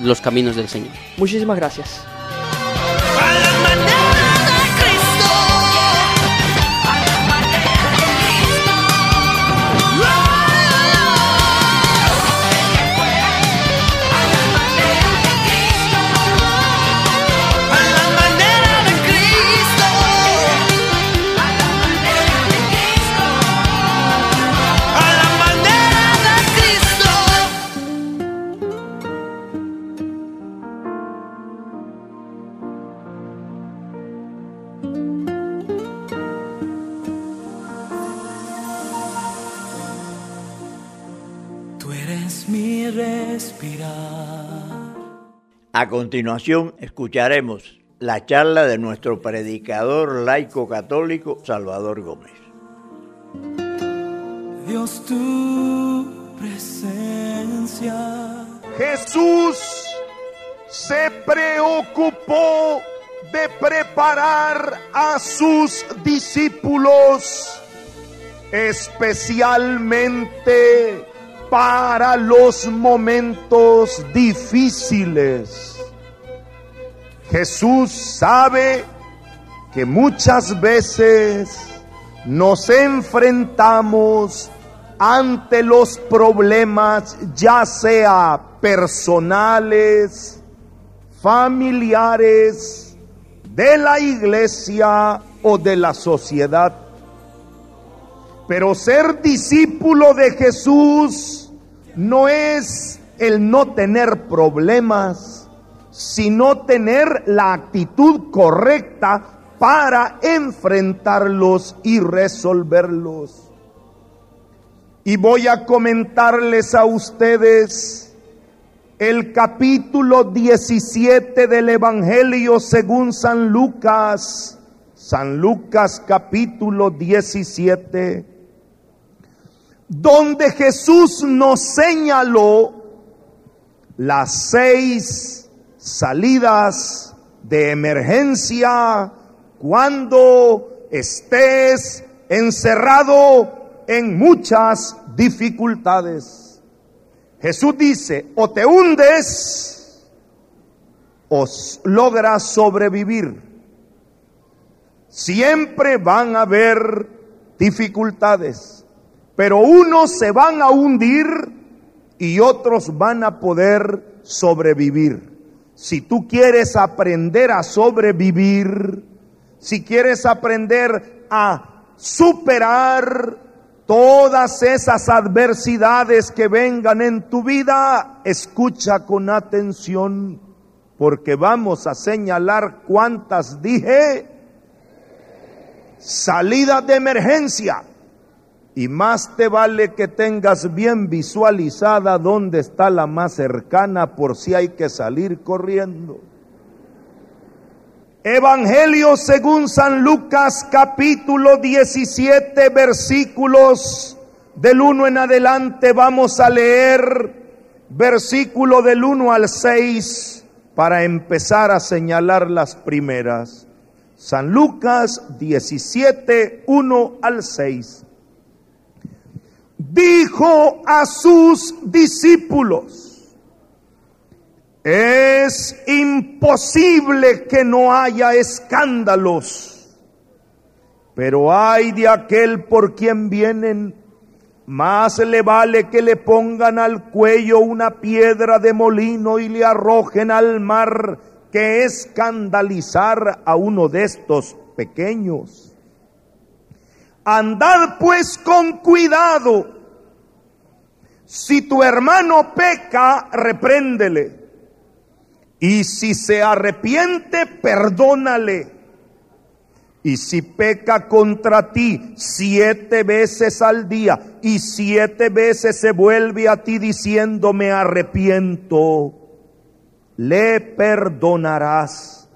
los caminos del Señor. Muchísimas gracias. A continuación escucharemos la charla de nuestro predicador laico católico Salvador Gómez. Dios tu presencia. Jesús se preocupó de preparar a sus discípulos especialmente para los momentos difíciles. Jesús sabe que muchas veces nos enfrentamos ante los problemas, ya sea personales, familiares, de la iglesia o de la sociedad. Pero ser discípulo de Jesús no es el no tener problemas, sino tener la actitud correcta para enfrentarlos y resolverlos. Y voy a comentarles a ustedes el capítulo 17 del Evangelio según San Lucas. San Lucas capítulo 17, donde Jesús nos señaló las seis salidas de emergencia cuando estés encerrado en muchas dificultades. Jesús dice, o te hundes o logras sobrevivir. Siempre van a haber dificultades, pero unos se van a hundir y otros van a poder sobrevivir. Si tú quieres aprender a sobrevivir, si quieres aprender a superar todas esas adversidades que vengan en tu vida, escucha con atención, porque vamos a señalar cuántas dije salida de emergencia. Y más te vale que tengas bien visualizada dónde está la más cercana por si hay que salir corriendo. Evangelio según San Lucas capítulo 17 versículos del 1 en adelante vamos a leer versículo del 1 al 6 para empezar a señalar las primeras. San Lucas 17, 1 al 6. Dijo a sus discípulos, es imposible que no haya escándalos, pero hay de aquel por quien vienen, más le vale que le pongan al cuello una piedra de molino y le arrojen al mar que escandalizar a uno de estos pequeños. Andad pues con cuidado. Si tu hermano peca, repréndele. Y si se arrepiente, perdónale. Y si peca contra ti siete veces al día y siete veces se vuelve a ti diciendo me arrepiento, le perdonarás.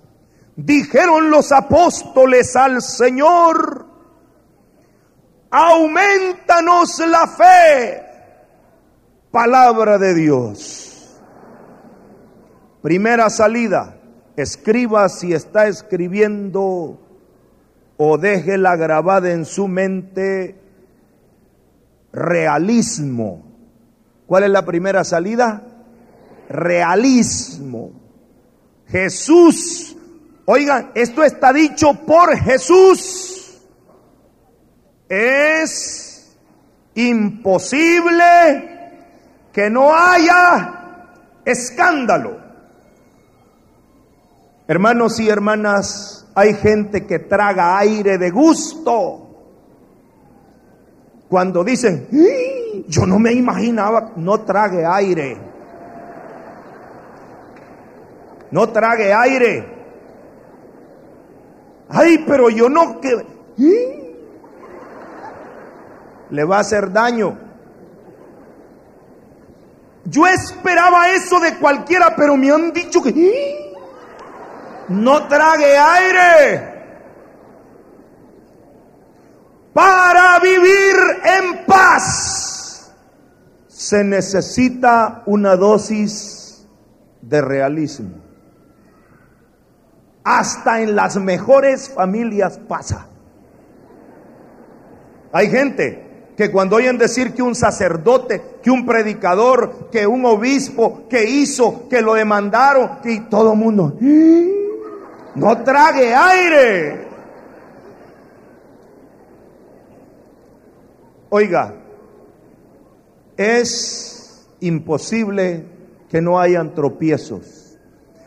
Dijeron los apóstoles al Señor, aumentanos la fe. Palabra de Dios. Primera salida, escriba si está escribiendo o déjela grabada en su mente realismo. ¿Cuál es la primera salida? realismo. Jesús, oigan, esto está dicho por Jesús. Es imposible que no haya escándalo. Hermanos y hermanas, hay gente que traga aire de gusto. Cuando dicen, yo no me imaginaba, no trague aire no trague aire. Ay, pero yo no que le va a hacer daño. Yo esperaba eso de cualquiera, pero me han dicho que ¡Ah! no trague aire. Para vivir en paz se necesita una dosis de realismo. Hasta en las mejores familias pasa. Hay gente que cuando oyen decir que un sacerdote, que un predicador, que un obispo, que hizo, que lo demandaron, y todo el mundo, ¡Ah! no trague aire. Oiga, es imposible que no hayan tropiezos.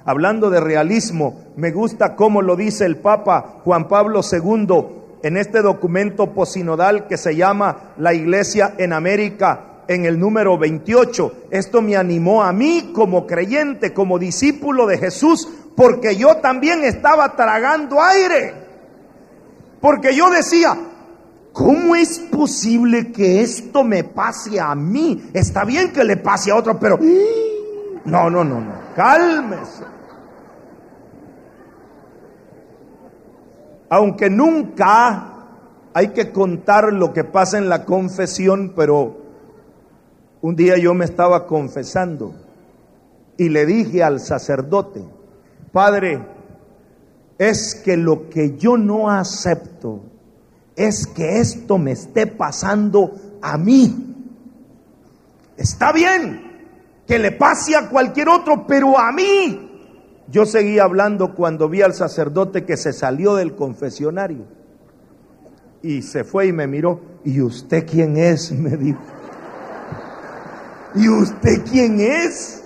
Hablando de realismo, me gusta cómo lo dice el Papa Juan Pablo II en este documento posinodal que se llama La Iglesia en América en el número 28. Esto me animó a mí como creyente, como discípulo de Jesús, porque yo también estaba tragando aire. Porque yo decía, ¿Cómo es posible que esto me pase a mí? Está bien que le pase a otro, pero... No, no, no, no. Cálmese. Aunque nunca hay que contar lo que pasa en la confesión, pero un día yo me estaba confesando y le dije al sacerdote, Padre, es que lo que yo no acepto es que esto me esté pasando a mí. Está bien que le pase a cualquier otro, pero a mí. Yo seguí hablando cuando vi al sacerdote que se salió del confesionario y se fue y me miró. ¿Y usted quién es? Me dijo. ¿Y usted quién es?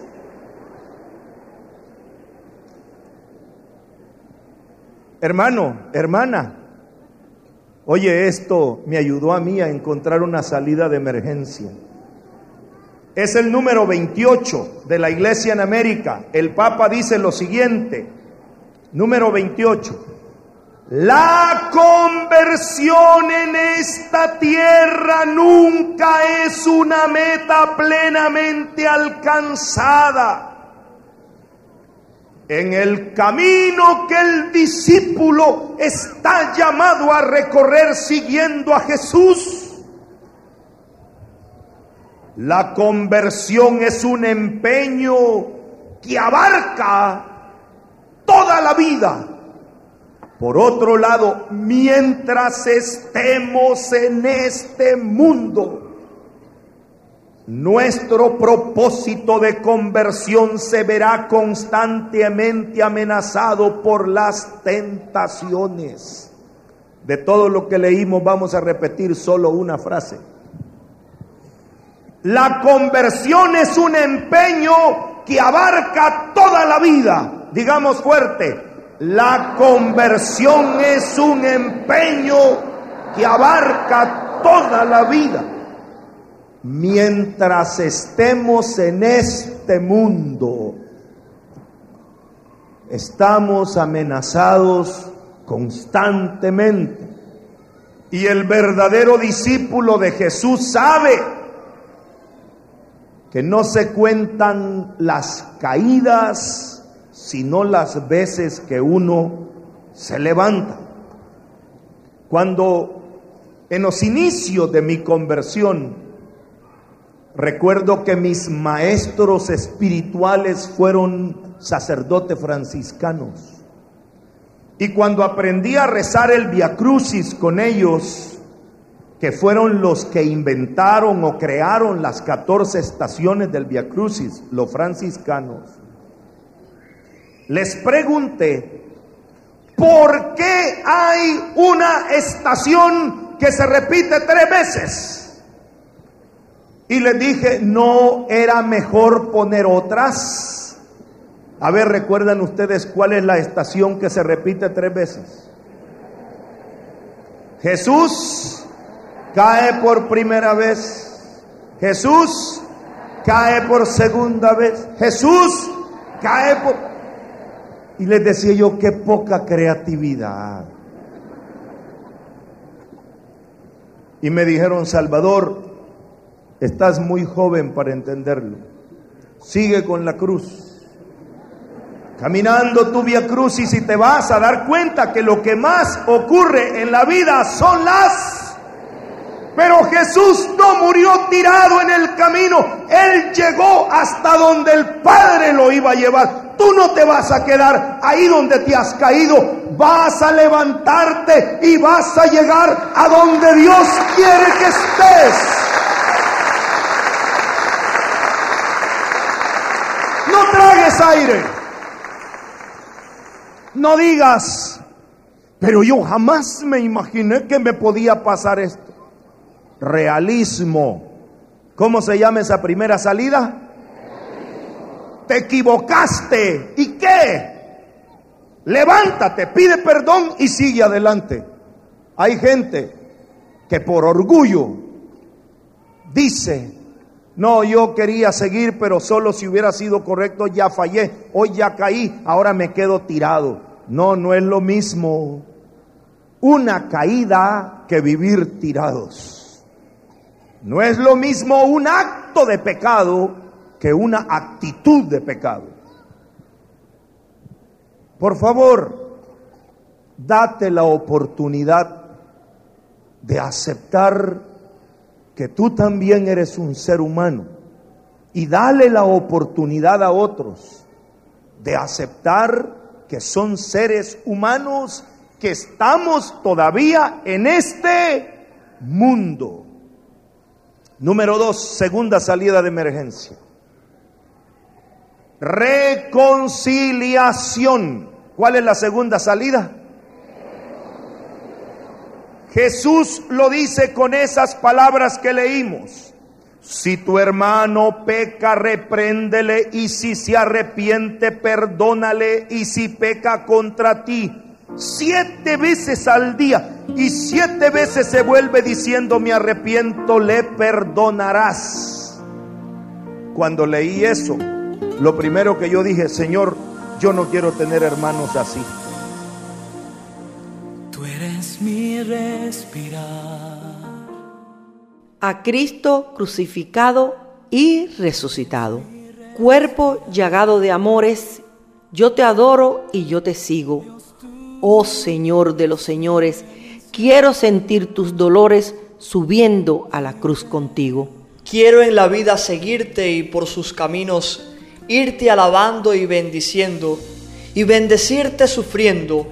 Hermano, hermana, Oye, esto me ayudó a mí a encontrar una salida de emergencia. Es el número 28 de la Iglesia en América. El Papa dice lo siguiente, número 28. La conversión en esta tierra nunca es una meta plenamente alcanzada en el camino que el discípulo está llamado a recorrer siguiendo a Jesús. La conversión es un empeño que abarca toda la vida. Por otro lado, mientras estemos en este mundo, nuestro propósito de conversión se verá constantemente amenazado por las tentaciones. De todo lo que leímos vamos a repetir solo una frase. La conversión es un empeño que abarca toda la vida. Digamos fuerte, la conversión es un empeño que abarca toda la vida mientras estemos en este mundo, estamos amenazados constantemente. Y el verdadero discípulo de Jesús sabe que no se cuentan las caídas, sino las veces que uno se levanta. Cuando en los inicios de mi conversión, Recuerdo que mis maestros espirituales fueron sacerdotes franciscanos. Y cuando aprendí a rezar el Via Crucis con ellos, que fueron los que inventaron o crearon las 14 estaciones del Via Crucis, los franciscanos, les pregunté, ¿por qué hay una estación que se repite tres veces? Y les dije, no era mejor poner otras. A ver, recuerdan ustedes cuál es la estación que se repite tres veces. Jesús cae por primera vez. Jesús cae por segunda vez. Jesús cae por... Y les decía yo, qué poca creatividad. Y me dijeron, Salvador, Estás muy joven para entenderlo. sigue con la cruz. Caminando tu via crucis y te vas a dar cuenta que lo que más ocurre en la vida son las pero Jesús no murió tirado en el camino. Él llegó hasta donde el Padre lo iba a llevar. Tú no te vas a quedar ahí donde te has caído. Vas a levantarte y vas a llegar a donde Dios quiere que estés. No tragues aire. No digas, pero yo jamás me imaginé que me podía pasar esto realismo. ¿Cómo se llama esa primera salida? Te equivocaste. ¿Y qué? Levántate, pide perdón y sigue adelante. Hay gente que por orgullo dice, no, yo quería seguir, pero solo si hubiera sido correcto ya fallé, hoy ya caí, ahora me quedo tirado. No, no es lo mismo una caída que vivir tirados. No es lo mismo un acto de pecado que una actitud de pecado. Por favor, date la oportunidad de aceptar que tú también eres un ser humano y dale la oportunidad a otros de aceptar que son seres humanos que estamos todavía en este mundo. Número dos, segunda salida de emergencia. Reconciliación. ¿Cuál es la segunda salida? Jesús lo dice con esas palabras que leímos. Si tu hermano peca, repréndele y si se arrepiente, perdónale y si peca contra ti, siete veces al día y siete veces se vuelve diciendo me arrepiento, le perdonarás. Cuando leí eso, lo primero que yo dije, Señor, yo no quiero tener hermanos así. Tú eres mi respirar. A Cristo crucificado y resucitado, cuerpo llagado de amores, yo te adoro y yo te sigo. Oh Señor de los señores, Quiero sentir tus dolores subiendo a la cruz contigo. Quiero en la vida seguirte y por sus caminos irte alabando y bendiciendo, y bendecirte sufriendo,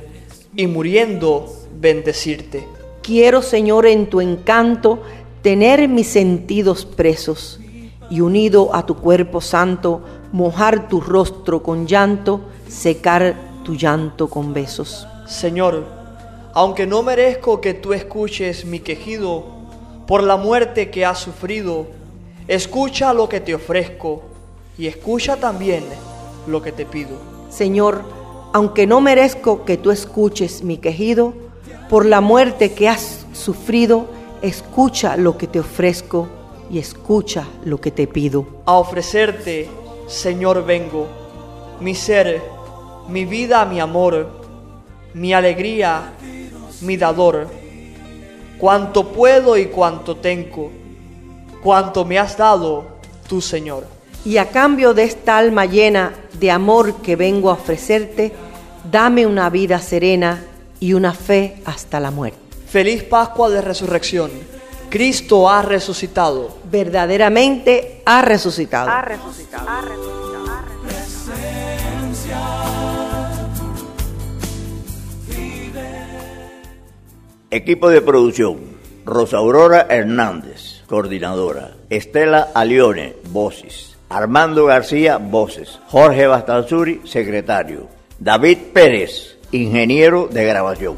y muriendo bendecirte. Quiero, Señor, en tu encanto tener mis sentidos presos, y unido a tu cuerpo santo, mojar tu rostro con llanto, secar tu llanto con besos. Señor, aunque no merezco que tú escuches mi quejido por la muerte que has sufrido, escucha lo que te ofrezco y escucha también lo que te pido. Señor, aunque no merezco que tú escuches mi quejido por la muerte que has sufrido, escucha lo que te ofrezco y escucha lo que te pido. A ofrecerte, Señor, vengo, mi ser, mi vida, mi amor, mi alegría mi dador, cuanto puedo y cuanto tengo, cuanto me has dado tu Señor. Y a cambio de esta alma llena de amor que vengo a ofrecerte, dame una vida serena y una fe hasta la muerte. Feliz Pascua de Resurrección. Cristo ha resucitado. Verdaderamente ha resucitado. Ha resucitado. Ha resucitado. Equipo de producción. Rosa Aurora Hernández, coordinadora. Estela Alione, voces. Armando García, voces. Jorge Bastanzuri, secretario. David Pérez, ingeniero de grabación.